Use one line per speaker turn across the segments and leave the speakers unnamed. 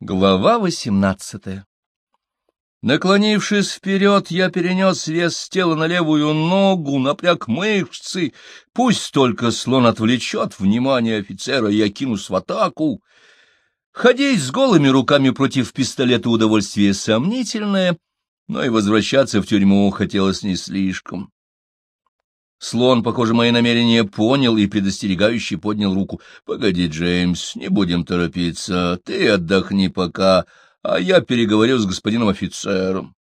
Глава восемнадцатая Наклонившись вперед, я перенес вес тела на левую ногу, напряг мышцы. Пусть только слон отвлечет внимание офицера, я кинусь в атаку. Ходить с голыми руками против пистолета удовольствие сомнительное, но и возвращаться в тюрьму хотелось не слишком. Слон, похоже, мои намерения понял и предостерегающе поднял руку. — Погоди, Джеймс, не будем торопиться. Ты отдохни пока, а я переговорю с господином офицером.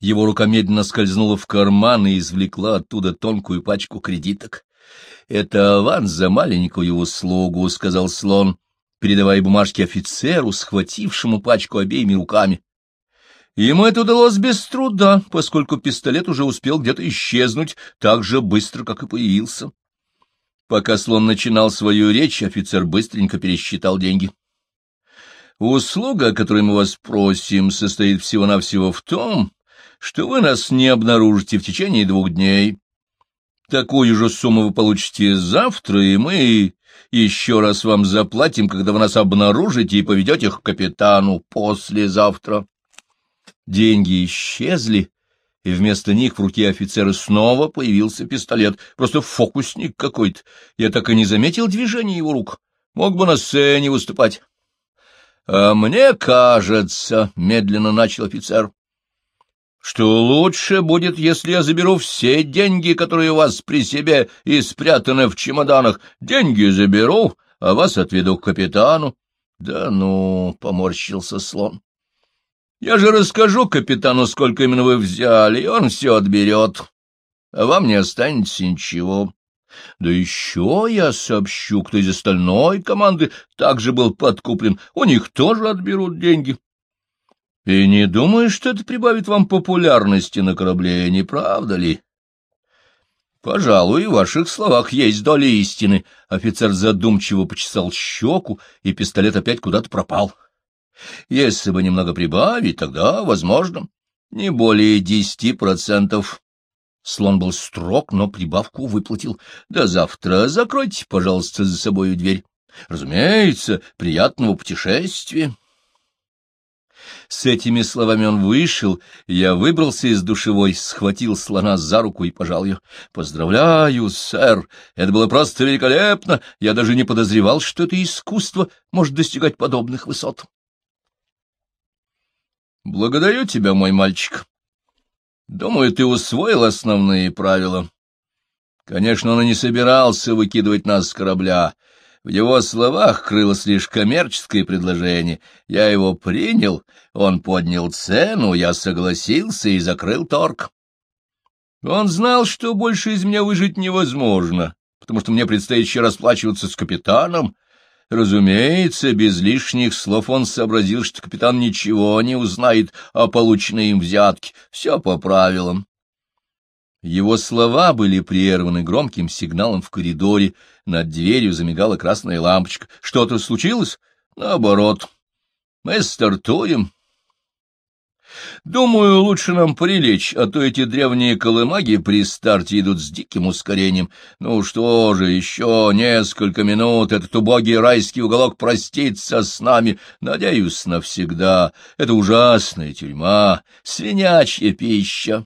Его рука медленно скользнула в карман и извлекла оттуда тонкую пачку кредиток. — Это аванс за маленькую услугу, — сказал слон, передавая бумажки офицеру, схватившему пачку обеими руками. Ему это удалось без труда, поскольку пистолет уже успел где-то исчезнуть так же быстро, как и появился. Пока слон начинал свою речь, офицер быстренько пересчитал деньги. «Услуга, о которой мы вас просим, состоит всего-навсего в том, что вы нас не обнаружите в течение двух дней. Такую же сумму вы получите завтра, и мы еще раз вам заплатим, когда вы нас обнаружите и поведете к капитану послезавтра». Деньги исчезли, и вместо них в руке офицера снова появился пистолет. Просто фокусник какой-то. Я так и не заметил движения его рук. Мог бы на сцене выступать. — А мне кажется, — медленно начал офицер, — что лучше будет, если я заберу все деньги, которые у вас при себе и спрятаны в чемоданах. Деньги заберу, а вас отведу к капитану. — Да ну, — поморщился слон. Я же расскажу капитану, сколько именно вы взяли, и он все отберет, а вам не останется ничего. Да еще я сообщу, кто из остальной команды также был подкуплен, у них тоже отберут деньги. И не думаю, что это прибавит вам популярности на корабле, не правда ли? Пожалуй, в ваших словах есть доля истины. Офицер задумчиво почесал щеку, и пистолет опять куда-то пропал. — если бы немного прибавить, тогда, возможно, не более десяти процентов. Слон был строг, но прибавку выплатил. До завтра закройте, пожалуйста, за собою дверь. Разумеется, приятного путешествия. С этими словами он вышел, я выбрался из душевой, схватил слона за руку и пожал ее. — Поздравляю, сэр! Это было просто великолепно! Я даже не подозревал, что это искусство может достигать подобных высот. Благодарю тебя, мой мальчик. Думаю, ты усвоил основные правила. Конечно, он и не собирался выкидывать нас с корабля. В его словах крылось лишь коммерческое предложение. Я его принял, он поднял цену, я согласился и закрыл торг. Он знал, что больше из меня выжить невозможно, потому что мне предстоит еще расплачиваться с капитаном, Разумеется, без лишних слов он сообразил, что капитан ничего не узнает о полученной им взятке. Все по правилам. Его слова были прерваны громким сигналом в коридоре. Над дверью замигала красная лампочка. Что-то случилось? Наоборот. Мы стартуем. Думаю, лучше нам прилечь, а то эти древние колымаги при старте идут с диким ускорением. Ну что же, еще несколько минут этот убогий райский уголок простится с нами, надеюсь, навсегда. Это ужасная тюрьма, свинячья пища.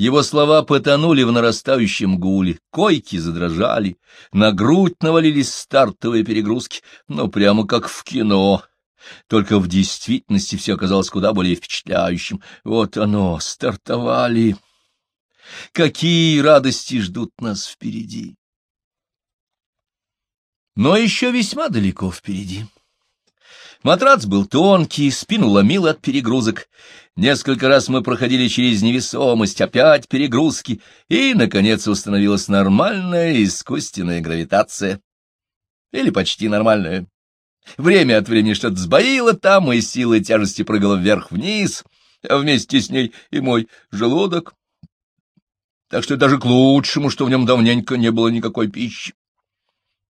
Его слова потонули в нарастающем гуле, койки задрожали, на грудь навалились стартовые перегрузки, но прямо как в кино. Только в действительности все оказалось куда более впечатляющим. Вот оно, стартовали. Какие радости ждут нас впереди! Но еще весьма далеко впереди. Матрац был тонкий, спину ломил от перегрузок. Несколько раз мы проходили через невесомость, опять перегрузки, и, наконец, установилась нормальная искусственная гравитация. Или почти нормальная. Время от времени что-то сбоило там, и сила тяжести прыгала вверх-вниз, а вместе с ней и мой желудок. Так что даже к лучшему, что в нем давненько не было никакой пищи.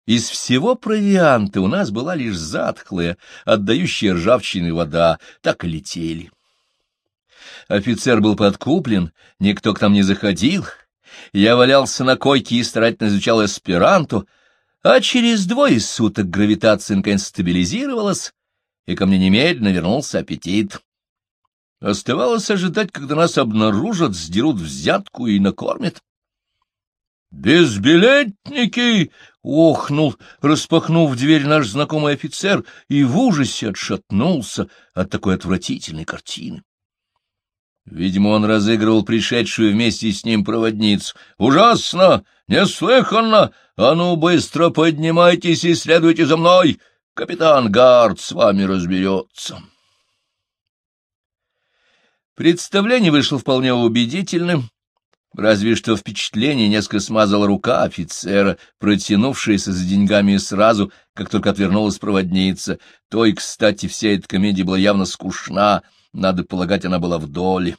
Из всего провианта у нас была лишь затхлая, отдающая ржавчиной вода, так и летели. Офицер был подкуплен, никто к нам не заходил. Я валялся на койке и старательно изучал эсперанту, А через двое суток гравитация наконец стабилизировалась, и ко мне немедленно вернулся аппетит. Оставалось ожидать, когда нас обнаружат, сдерут взятку и накормят. «Безбилетники!» — охнул, распахнув дверь наш знакомый офицер, и в ужасе отшатнулся от такой отвратительной картины. Видимо, он разыгрывал пришедшую вместе с ним проводницу. «Ужасно! Неслыханно! А ну, быстро поднимайтесь и следуйте за мной! Капитан Гард с вами разберется!» Представление вышло вполне убедительным, разве что впечатление несколько смазала рука офицера, протянувшаяся за деньгами сразу, как только отвернулась проводница. Той, кстати, вся эта комедия была явно скучна, надо полагать, она была в доле.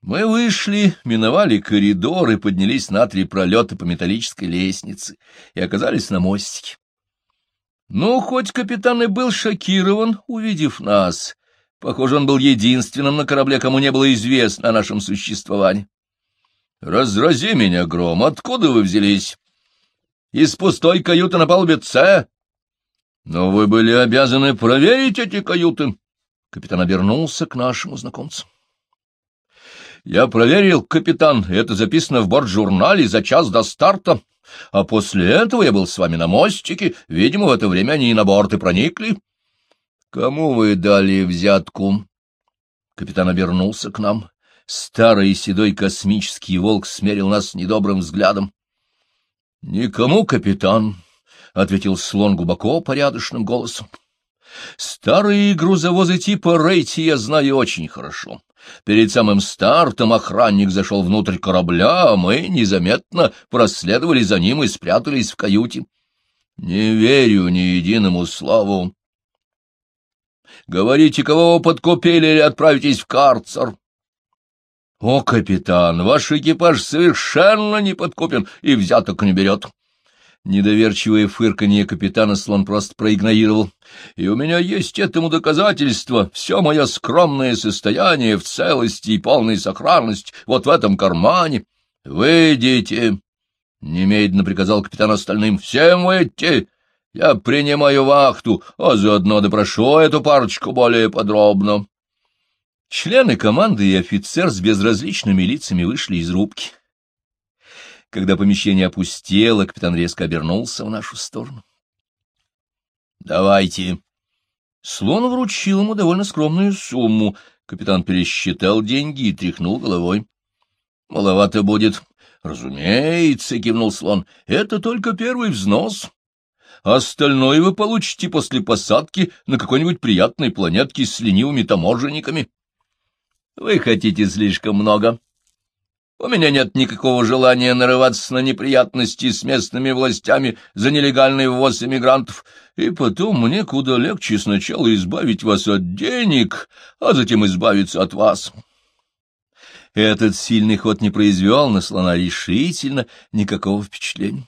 Мы вышли, миновали коридор и поднялись на три пролета по металлической лестнице и оказались на мостике. Ну, хоть капитан и был шокирован, увидев нас, Похоже, он был единственным на корабле, кому не было известно о нашем существовании. «Разрази меня, Гром, откуда вы взялись?» «Из пустой каюты на палубе С». «Но вы были обязаны проверить эти каюты». Капитан обернулся к нашему знакомцу. «Я проверил, капитан, это записано в борт-журнале за час до старта, а после этого я был с вами на мостике, видимо, в это время они и на борт и проникли». Кому вы дали взятку? Капитан обернулся к нам. Старый седой космический волк смерил нас недобрым взглядом. — Никому, капитан, — ответил слон глубоко порядочным голосом. — Старые грузовозы типа Рейти я знаю очень хорошо. Перед самым стартом охранник зашел внутрь корабля, а мы незаметно проследовали за ним и спрятались в каюте. Не верю ни единому слову, Говорите, кого вы подкупили или отправитесь в карцер. — О, капитан, ваш экипаж совершенно не подкупен и взяток не берет. Недоверчивое фырканье капитана слон просто проигнорировал. И у меня есть этому доказательство. Все мое скромное состояние в целости и полной сохранности вот в этом кармане. Выйдите! — немедленно приказал капитан остальным. — Всем выйти! Я принимаю вахту, а заодно допрошу эту парочку более подробно. Члены команды и офицер с безразличными лицами вышли из рубки. Когда помещение опустело, капитан резко обернулся в нашу сторону. — Давайте. Слон вручил ему довольно скромную сумму. Капитан пересчитал деньги и тряхнул головой. — Маловато будет. — Разумеется, — кивнул слон, — это только первый взнос остальное вы получите после посадки на какой-нибудь приятной планетке с ленивыми таможенниками. Вы хотите слишком много. У меня нет никакого желания нарываться на неприятности с местными властями за нелегальный ввоз иммигрантов, и потом мне куда легче сначала избавить вас от денег, а затем избавиться от вас. Этот сильный ход не произвел на слона решительно никакого впечатления.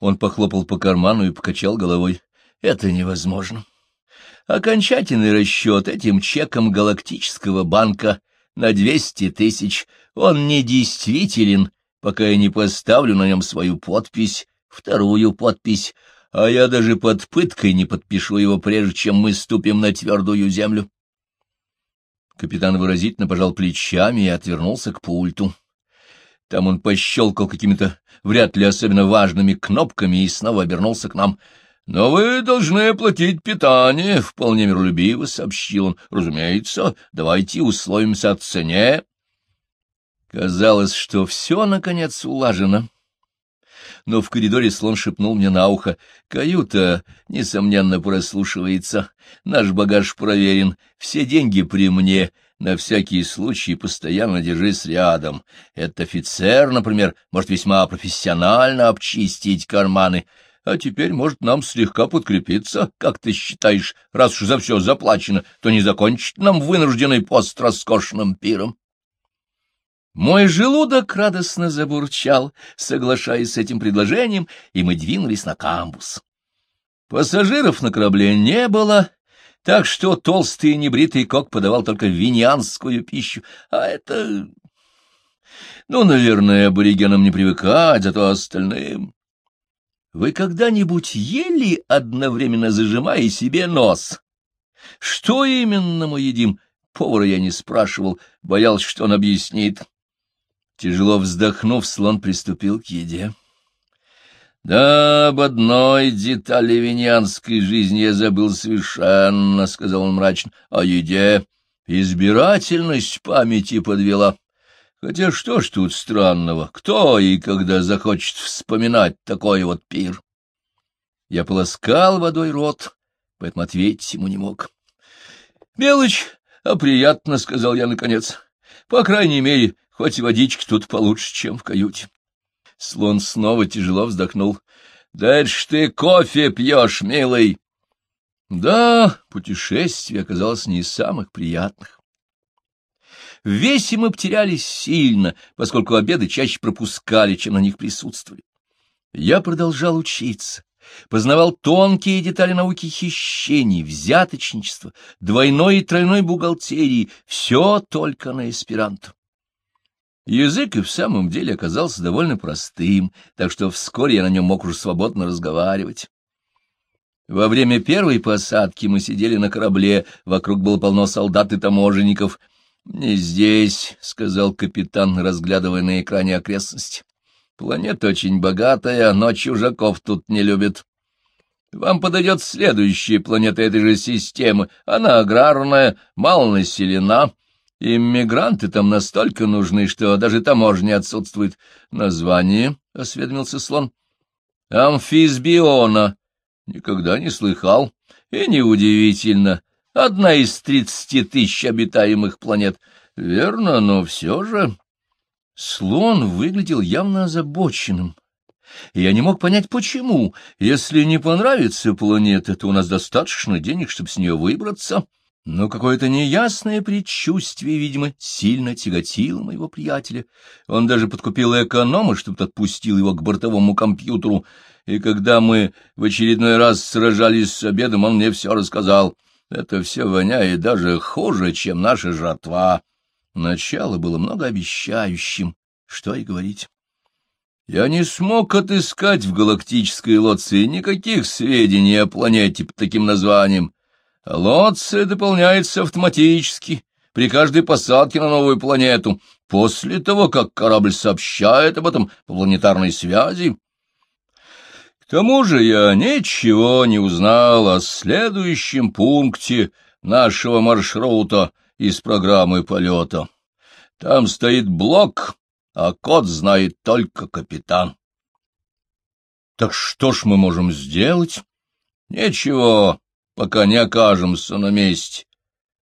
Он похлопал по карману и покачал головой. Это невозможно. Окончательный расчет этим чеком галактического банка на двести тысяч, он недействителен, пока я не поставлю на нем свою подпись, вторую подпись, а я даже под пыткой не подпишу его, прежде чем мы ступим на твердую землю. Капитан выразительно пожал плечами и отвернулся к пульту. Там он пощелкал какими-то вряд ли особенно важными кнопками и снова обернулся к нам. «Но вы должны оплатить питание», — вполне миролюбиво сообщил он. «Разумеется, давайте условимся о цене». Казалось, что все, наконец, улажено. Но в коридоре слон шепнул мне на ухо. «Каюта, несомненно, прослушивается. Наш багаж проверен. Все деньги при мне. На всякий случай постоянно держись рядом. Этот офицер, например, может весьма профессионально обчистить карманы, а теперь может нам слегка подкрепиться, как ты считаешь, раз уж за все заплачено, то не закончить нам вынужденный пост роскошным пиром. Мой желудок радостно забурчал, соглашаясь с этим предложением, и мы двинулись на камбус. Пассажиров на корабле не было, так что толстый и небритый кок подавал только виньянскую пищу, а это... Ну, наверное, аборигенам не привыкать, зато остальным... Вы когда-нибудь ели, одновременно зажимая себе нос? Что именно мы едим? Повара я не спрашивал, боялся, что он объяснит. Тяжело вздохнув, слон приступил к еде. «Да, об одной детали венянской жизни я забыл совершенно», — сказал он мрачно, — «о еде. Избирательность памяти подвела. Хотя что ж тут странного? Кто и когда захочет вспоминать такой вот пир?» Я полоскал водой рот, поэтому ответить ему не мог. «Мелочь, а приятно», — сказал я наконец. «По крайней мере, хоть водички тут получше, чем в каюте». Слон снова тяжело вздохнул. — Дальше ты кофе пьешь, милый. Да, путешествие оказалось не из самых приятных. В весе мы потерялись сильно, поскольку обеды чаще пропускали, чем на них присутствовали. Я продолжал учиться, познавал тонкие детали науки хищений, взяточничества, двойной и тройной бухгалтерии, все только на эсперанто. Язык и в самом деле оказался довольно простым, так что вскоре я на нем мог уже свободно разговаривать. Во время первой посадки мы сидели на корабле, вокруг было полно солдат и таможенников. «Не здесь», — сказал капитан, разглядывая на экране окрестности. «Планета очень богатая, но чужаков тут не любят. Вам подойдет следующая планета этой же системы. Она аграрная, мало населена». Иммигранты там настолько нужны, что даже таможня отсутствует. Название, — осведомился слон. Амфисбиона. Никогда не слыхал. И неудивительно. Одна из тридцати тысяч обитаемых планет. Верно, но все же... Слон выглядел явно озабоченным. Я не мог понять, почему. Если не понравится планета, то у нас достаточно денег, чтобы с нее выбраться. Но какое-то неясное предчувствие, видимо, сильно тяготило моего приятеля. Он даже подкупил эконома, чтобы тот пустил его к бортовому компьютеру, и когда мы в очередной раз сражались с обедом, он мне все рассказал. Это все воняет даже хуже, чем наша жатва. Начало было многообещающим, что и говорить. Я не смог отыскать в галактической лодце никаких сведений о планете под таким названием — Лоция дополняется автоматически при каждой посадке на новую планету, после того, как корабль сообщает об этом по планетарной связи. Тому же я ничего не узнал о следующем пункте нашего маршрута из программы полета. Там стоит блок, а код знает только капитан. Так что ж мы можем сделать? Ничего, пока не окажемся на месте.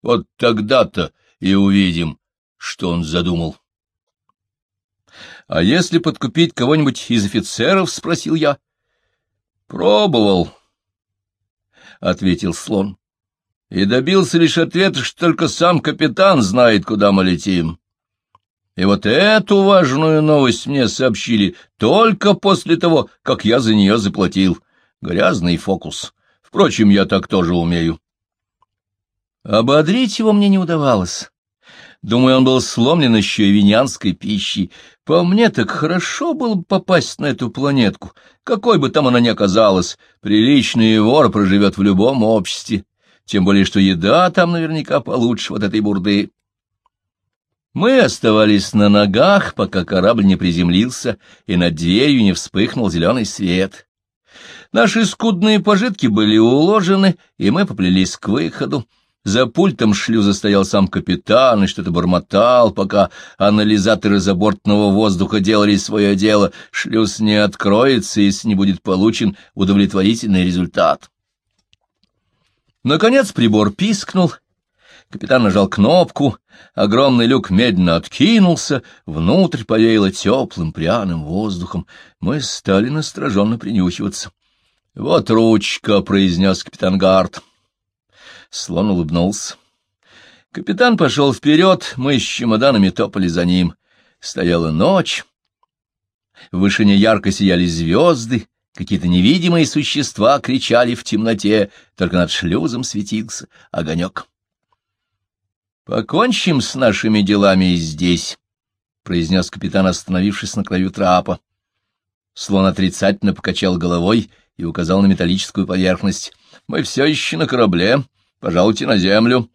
Вот тогда-то и увидим, что он задумал. — А если подкупить кого-нибудь из офицеров? — спросил я. — Пробовал, — ответил слон, — и добился лишь ответа, что только сам капитан знает, куда мы летим. И вот эту важную новость мне сообщили только после того, как я за нее заплатил. Грязный фокус. Впрочем, я так тоже умею. Ободрить его мне не удавалось. Думаю, он был сломлен еще и винянской пищей. По мне так хорошо было бы попасть на эту планетку, какой бы там она ни оказалась. Приличный вор проживет в любом обществе, тем более что еда там наверняка получше вот этой бурды. Мы оставались на ногах, пока корабль не приземлился, и над дверью не вспыхнул зеленый свет. Наши скудные пожитки были уложены, и мы поплелись к выходу. За пультом шлюза стоял сам капитан и что-то бормотал, пока анализаторы забортного воздуха делали свое дело. Шлюз не откроется, если не будет получен удовлетворительный результат. Наконец прибор пискнул. Капитан нажал кнопку, огромный люк медленно откинулся, внутрь повеяло теплым пряным воздухом. Мы стали настороженно принюхиваться. — Вот ручка, — произнес капитан Гарт. Слон улыбнулся. Капитан пошел вперед, мы с чемоданами топали за ним. Стояла ночь. В вышине ярко сияли звезды, какие-то невидимые существа кричали в темноте, только над шлюзом светился огонек. — Покончим с нашими делами здесь, — произнес капитан, остановившись на краю трапа. Слон отрицательно покачал головой и указал на металлическую поверхность. «Мы все еще на корабле. Пожалуйте на землю».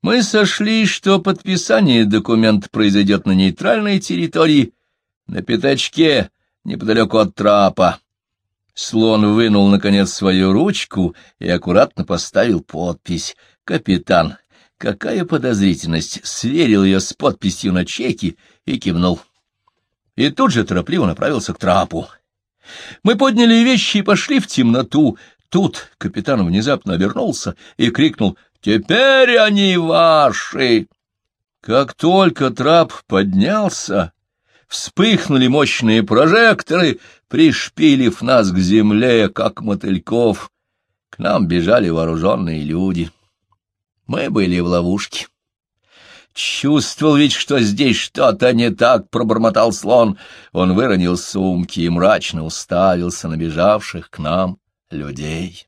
Мы сошли, что подписание документа произойдет на нейтральной территории, на пятачке, неподалеку от трапа. Слон вынул, наконец, свою ручку и аккуратно поставил подпись. «Капитан, какая подозрительность!» Сверил ее с подписью на чеке и кивнул. И тут же торопливо направился к трапу. Мы подняли вещи и пошли в темноту. Тут капитан внезапно обернулся и крикнул Теперь они ваши. Как только трап поднялся, вспыхнули мощные прожекторы, пришпилив нас к земле, как мотыльков. К нам бежали вооруженные люди. Мы были в ловушке. Чувствовал ведь, что здесь что-то не так, — пробормотал слон. Он выронил сумки и мрачно уставился на бежавших к нам людей.